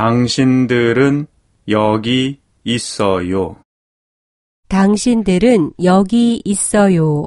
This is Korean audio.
당신들은 여기 있어요. 당신들은 여기 있어요.